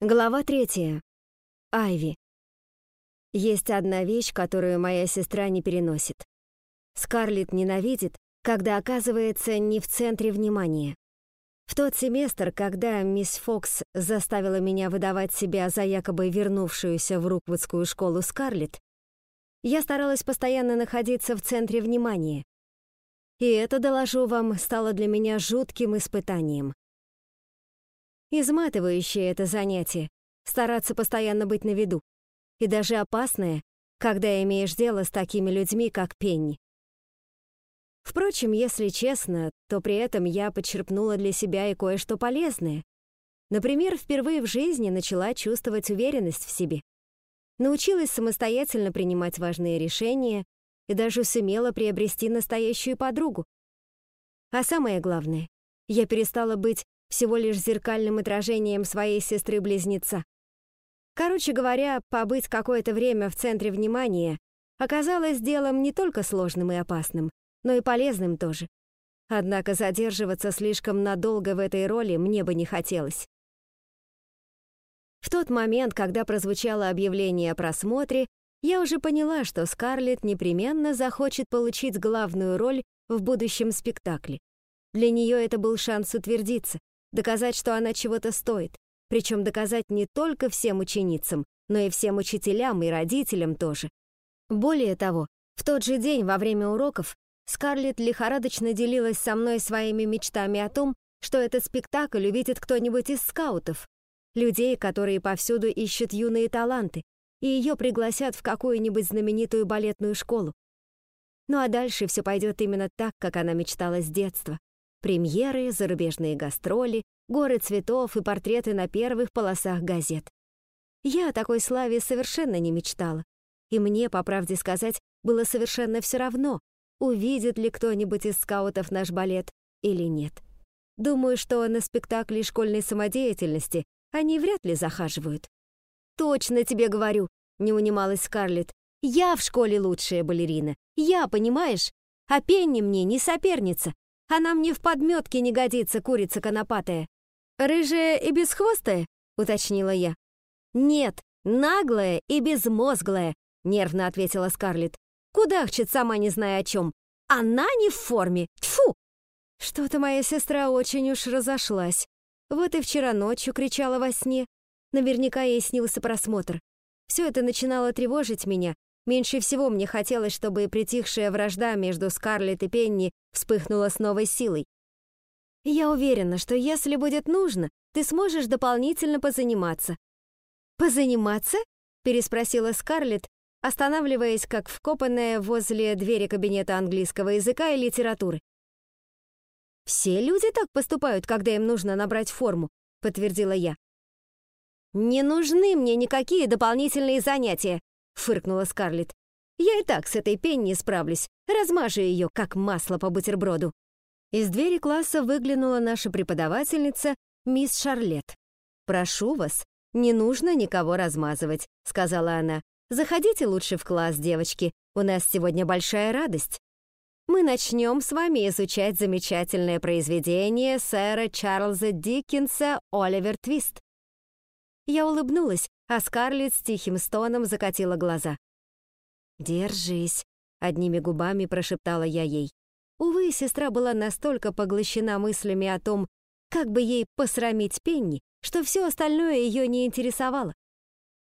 Глава третья. Айви. Есть одна вещь, которую моя сестра не переносит. Скарлетт ненавидит, когда оказывается не в центре внимания. В тот семестр, когда мисс Фокс заставила меня выдавать себя за якобы вернувшуюся в Руквудскую школу Скарлетт, я старалась постоянно находиться в центре внимания. И это, доложу вам, стало для меня жутким испытанием. Изматывающее это занятие — стараться постоянно быть на виду. И даже опасное, когда имеешь дело с такими людьми, как Пенни. Впрочем, если честно, то при этом я подчерпнула для себя и кое-что полезное. Например, впервые в жизни начала чувствовать уверенность в себе. Научилась самостоятельно принимать важные решения и даже сумела приобрести настоящую подругу. А самое главное, я перестала быть всего лишь зеркальным отражением своей сестры-близнеца. Короче говоря, побыть какое-то время в центре внимания оказалось делом не только сложным и опасным, но и полезным тоже. Однако задерживаться слишком надолго в этой роли мне бы не хотелось. В тот момент, когда прозвучало объявление о просмотре, я уже поняла, что Скарлетт непременно захочет получить главную роль в будущем спектакле. Для нее это был шанс утвердиться, доказать, что она чего-то стоит, причем доказать не только всем ученицам, но и всем учителям и родителям тоже. Более того, в тот же день во время уроков Скарлетт лихорадочно делилась со мной своими мечтами о том, что этот спектакль увидит кто-нибудь из скаутов, людей, которые повсюду ищут юные таланты, и ее пригласят в какую-нибудь знаменитую балетную школу. Ну а дальше все пойдет именно так, как она мечтала с детства. Премьеры, зарубежные гастроли, горы цветов и портреты на первых полосах газет. Я о такой славе совершенно не мечтала. И мне, по правде сказать, было совершенно все равно, увидит ли кто-нибудь из скаутов наш балет или нет. Думаю, что на спектакли школьной самодеятельности они вряд ли захаживают. «Точно тебе говорю», — не унималась Скарлетт. «Я в школе лучшая балерина. Я, понимаешь? А Пенни мне не соперница. Она мне в подметке не годится, курица конопатая. Рыжая и бесхвостая, уточнила я. Нет, наглая и безмозглая, нервно ответила Скарлетт. Кудахчет, сама не зная о чем. Она не в форме. Тьфу! Что-то моя сестра очень уж разошлась. Вот и вчера ночью кричала во сне. Наверняка ей снился просмотр. Все это начинало тревожить меня, Меньше всего мне хотелось, чтобы притихшая вражда между Скарлетт и Пенни вспыхнула с новой силой. Я уверена, что если будет нужно, ты сможешь дополнительно позаниматься. Позаниматься? переспросила Скарлетт, останавливаясь как вкопанная возле двери кабинета английского языка и литературы. Все люди так поступают, когда им нужно набрать форму, подтвердила я. Не нужны мне никакие дополнительные занятия, фыркнула Скарлетт. «Я и так с этой Пенни справлюсь, размажу ее, как масло по бутерброду». Из двери класса выглянула наша преподавательница, мисс Шарлетт. «Прошу вас, не нужно никого размазывать», — сказала она. «Заходите лучше в класс, девочки, у нас сегодня большая радость. Мы начнем с вами изучать замечательное произведение сэра Чарльза Диккенса «Оливер Твист». Я улыбнулась, а Скарлетт с тихим стоном закатила глаза. «Держись», — одними губами прошептала я ей. Увы, сестра была настолько поглощена мыслями о том, как бы ей посрамить Пенни, что все остальное ее не интересовало.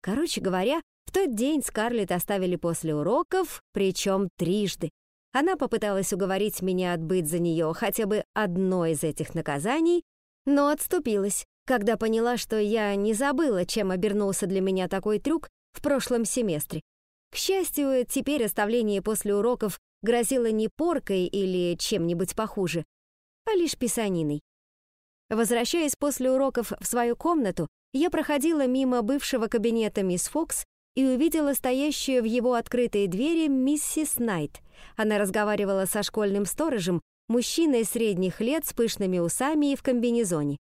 Короче говоря, в тот день Скарлетт оставили после уроков, причем трижды. Она попыталась уговорить меня отбыть за нее хотя бы одно из этих наказаний, но отступилась когда поняла, что я не забыла, чем обернулся для меня такой трюк в прошлом семестре. К счастью, теперь оставление после уроков грозило не поркой или чем-нибудь похуже, а лишь писаниной. Возвращаясь после уроков в свою комнату, я проходила мимо бывшего кабинета мисс Фокс и увидела стоящую в его открытой двери миссис Найт. Она разговаривала со школьным сторожем, мужчиной средних лет с пышными усами и в комбинезоне.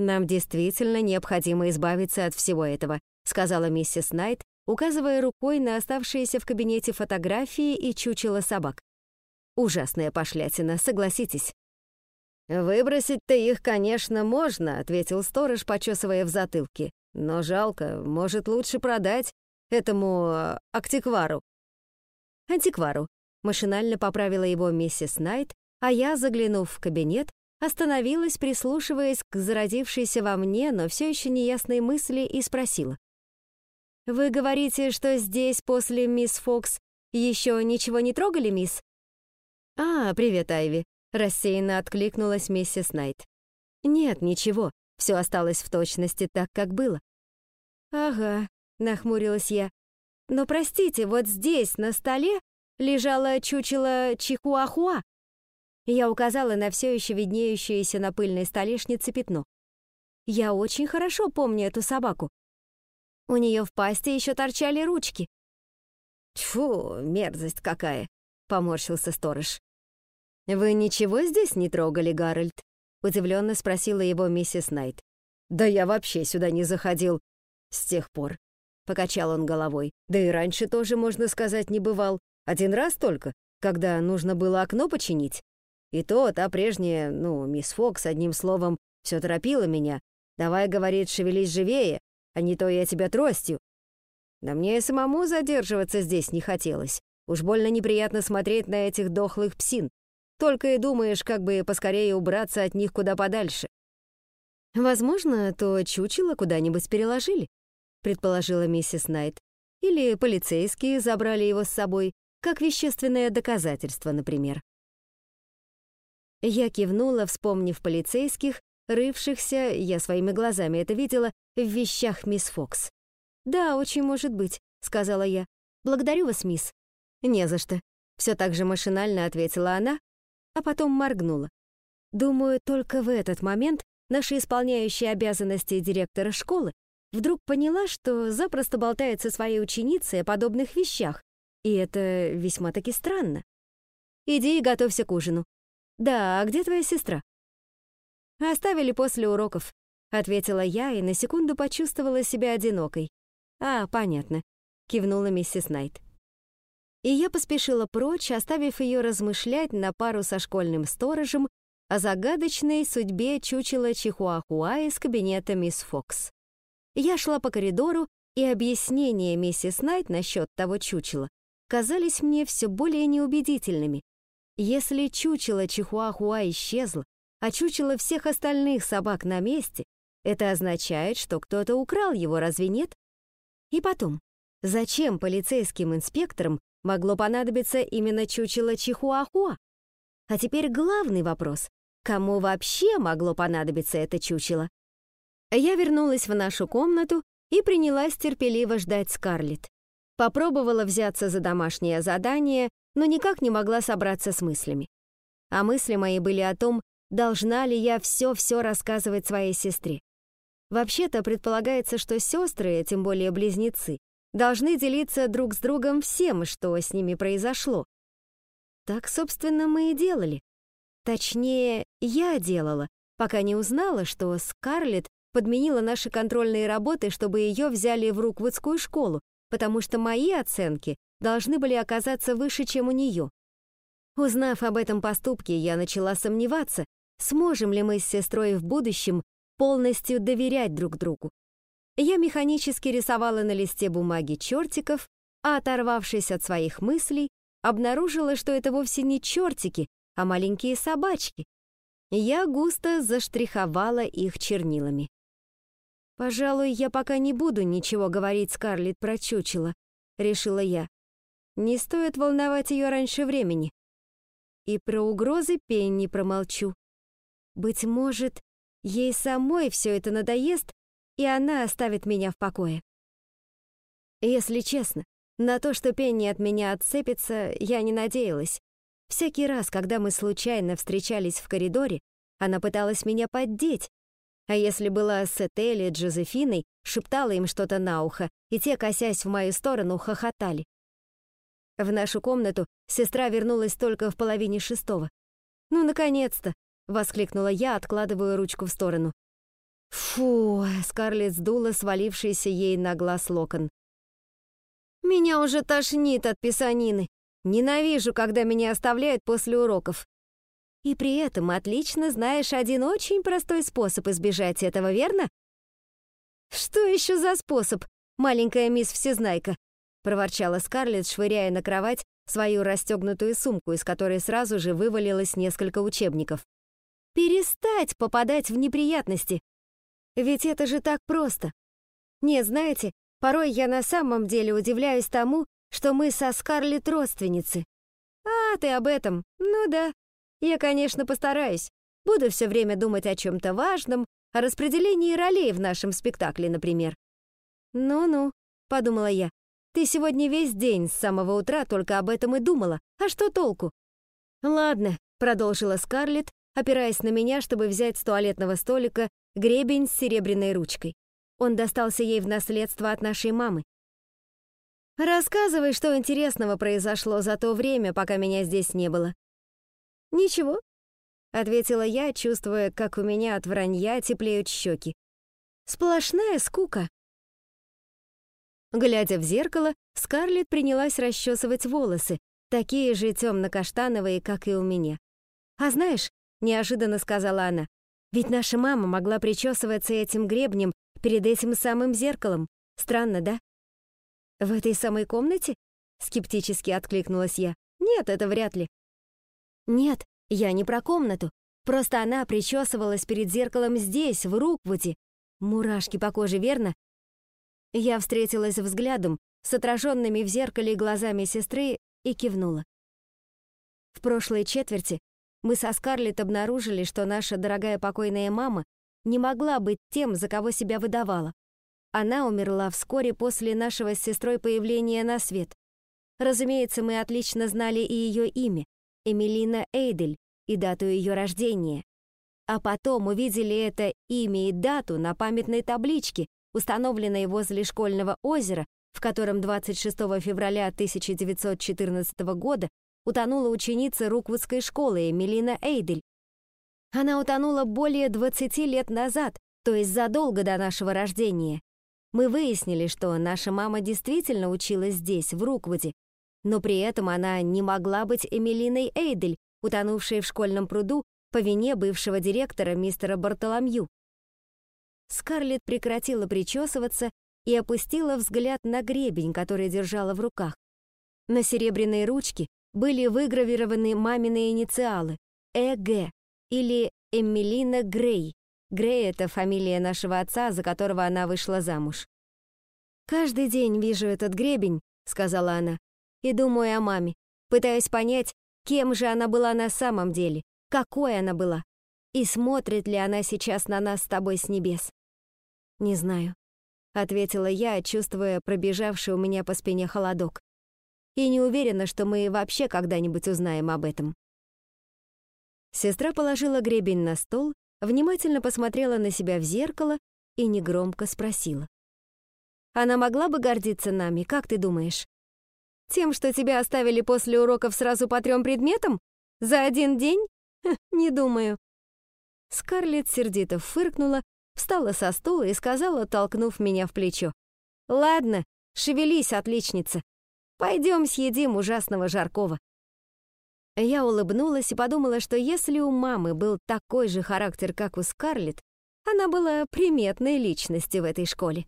«Нам действительно необходимо избавиться от всего этого», сказала миссис Найт, указывая рукой на оставшиеся в кабинете фотографии и чучело собак. «Ужасная пошлятина, согласитесь». «Выбросить-то их, конечно, можно», — ответил сторож, почесывая в затылке. «Но жалко, может, лучше продать этому э, антиквару». «Антиквару», — машинально поправила его миссис Найт, а я, заглянув в кабинет, остановилась, прислушиваясь к зародившейся во мне, но все еще неясной мысли, и спросила. «Вы говорите, что здесь после мисс Фокс еще ничего не трогали, мисс?» «А, привет, Айви», — рассеянно откликнулась миссис Найт. «Нет, ничего, все осталось в точности так, как было». «Ага», — нахмурилась я. «Но простите, вот здесь, на столе, лежало чучело чихуахуа». Я указала на все еще виднеющееся на пыльной столешнице пятно. Я очень хорошо помню эту собаку. У нее в пасти еще торчали ручки. «Тьфу, мерзость какая!» — поморщился сторож. «Вы ничего здесь не трогали, Гарольд?» — удивленно спросила его миссис Найт. «Да я вообще сюда не заходил с тех пор», — покачал он головой. «Да и раньше тоже, можно сказать, не бывал. Один раз только, когда нужно было окно починить. И то та прежняя, ну, мисс Фокс, одним словом, все торопила меня. Давай, говорит, шевелись живее, а не то я тебя тростью. Да мне и самому задерживаться здесь не хотелось. Уж больно неприятно смотреть на этих дохлых псин. Только и думаешь, как бы поскорее убраться от них куда подальше. Возможно, то чучело куда-нибудь переложили, предположила миссис Найт. Или полицейские забрали его с собой, как вещественное доказательство, например. Я кивнула, вспомнив полицейских, рывшихся, я своими глазами это видела, в вещах мисс Фокс. «Да, очень может быть», — сказала я. «Благодарю вас, мисс». «Не за что», — все так же машинально ответила она, а потом моргнула. Думаю, только в этот момент наша исполняющая обязанности директора школы вдруг поняла, что запросто болтает со своей ученицей о подобных вещах, и это весьма-таки странно. «Иди и готовься к ужину». «Да, а где твоя сестра?» «Оставили после уроков», — ответила я и на секунду почувствовала себя одинокой. «А, понятно», — кивнула миссис Найт. И я поспешила прочь, оставив ее размышлять на пару со школьным сторожем о загадочной судьбе чучела Чихуахуа из кабинета мисс Фокс. Я шла по коридору, и объяснения миссис Найт насчет того чучела казались мне все более неубедительными. Если чучело Чихуахуа исчезло, а чучело всех остальных собак на месте, это означает, что кто-то украл его, разве нет? И потом, зачем полицейским инспекторам могло понадобиться именно чучело Чихуахуа? А теперь главный вопрос. Кому вообще могло понадобиться это чучело? Я вернулась в нашу комнату и принялась терпеливо ждать Скарлетт. Попробовала взяться за домашнее задание, но никак не могла собраться с мыслями. А мысли мои были о том, должна ли я все-все рассказывать своей сестре. Вообще-то предполагается, что сестры, тем более близнецы, должны делиться друг с другом всем, что с ними произошло. Так, собственно, мы и делали. Точнее, я делала, пока не узнала, что Скарлетт подменила наши контрольные работы, чтобы ее взяли в Руквудскую школу, потому что мои оценки должны были оказаться выше, чем у нее. Узнав об этом поступке, я начала сомневаться, сможем ли мы с сестрой в будущем полностью доверять друг другу. Я механически рисовала на листе бумаги чертиков, а оторвавшись от своих мыслей, обнаружила, что это вовсе не чертики, а маленькие собачки. Я густо заштриховала их чернилами. «Пожалуй, я пока не буду ничего говорить Скарлетт про чучело», — решила я. «Не стоит волновать ее раньше времени. И про угрозы Пенни промолчу. Быть может, Ей самой все это надоест, и она оставит меня в покое. Если честно, на то, что Пенни от меня отцепится, я не надеялась. Всякий раз, когда мы случайно встречались в коридоре, она пыталась меня поддеть, а если была с Этель и Джозефиной, шептала им что-то на ухо, и те, косясь в мою сторону, хохотали. В нашу комнату сестра вернулась только в половине шестого. Ну, наконец-то! воскликнула я, откладывая ручку в сторону. Фу, Скарлетт сдула свалившийся ей на глаз локон. Меня уже тошнит от писанины. Ненавижу, когда меня оставляют после уроков. И при этом отлично знаешь один очень простой способ избежать этого, верно? Что еще за способ, маленькая мисс Всезнайка? Проворчала Скарлетт, швыряя на кровать свою расстегнутую сумку, из которой сразу же вывалилось несколько учебников. Перестать попадать в неприятности. Ведь это же так просто. Не, знаете, порой я на самом деле удивляюсь тому, что мы со Скарлетт родственницы. А, ты об этом? Ну да. Я, конечно, постараюсь. Буду все время думать о чем-то важном, о распределении ролей в нашем спектакле, например. Ну-ну, подумала я. Ты сегодня весь день с самого утра только об этом и думала. А что толку? Ладно, продолжила Скарлетт, опираясь на меня, чтобы взять с туалетного столика гребень с серебряной ручкой. Он достался ей в наследство от нашей мамы. Рассказывай, что интересного произошло за то время, пока меня здесь не было. Ничего, ответила я, чувствуя, как у меня от вранья теплеют щеки. Сплошная скука. Глядя в зеркало, Скарлетт принялась расчесывать волосы, такие же темно-каштановые, как и у меня. «А знаешь», — неожиданно сказала она, «ведь наша мама могла причесываться этим гребнем перед этим самым зеркалом. Странно, да?» «В этой самой комнате?» — скептически откликнулась я. «Нет, это вряд ли». «Нет, я не про комнату. Просто она причесывалась перед зеркалом здесь, в Руквуде. Мурашки по коже, верно?» Я встретилась взглядом с отраженными в зеркале глазами сестры и кивнула. В прошлой четверти мы со Скарлетт обнаружили, что наша дорогая покойная мама не могла быть тем, за кого себя выдавала. Она умерла вскоре после нашего с сестрой появления на свет. Разумеется, мы отлично знали и ее имя — Эмилина Эйдель, и дату ее рождения. А потом увидели это имя и дату на памятной табличке, установленной возле школьного озера, в котором 26 февраля 1914 года утонула ученица Руквудской школы Эмилина Эйдель. Она утонула более 20 лет назад, то есть задолго до нашего рождения. Мы выяснили, что наша мама действительно училась здесь, в Руквуде, но при этом она не могла быть Эмилиной Эйдель, утонувшей в школьном пруду по вине бывшего директора мистера Бартоломью. Скарлетт прекратила причесываться и опустила взгляд на гребень, который держала в руках. На серебряной ручке были выгравированы мамины инициалы «ЭГ» или Эмилина Грей, Грей — это фамилия нашего отца, за которого она вышла замуж. «Каждый день вижу этот гребень», — сказала она, «и думаю о маме, пытаюсь понять, кем же она была на самом деле, какой она была, и смотрит ли она сейчас на нас с тобой с небес». «Не знаю», — ответила я, чувствуя пробежавший у меня по спине холодок. «И не уверена, что мы вообще когда-нибудь узнаем об этом». Сестра положила гребень на стол внимательно посмотрела на себя в зеркало и негромко спросила. «Она могла бы гордиться нами, как ты думаешь? Тем, что тебя оставили после уроков сразу по трем предметам? За один день? Ха, не думаю». Скарлетт сердито фыркнула, встала со стула и сказала, толкнув меня в плечо. «Ладно, шевелись, отличница. Пойдем съедим ужасного жаркого». Я улыбнулась и подумала, что если у мамы был такой же характер, как у Скарлетт, она была приметной личностью в этой школе.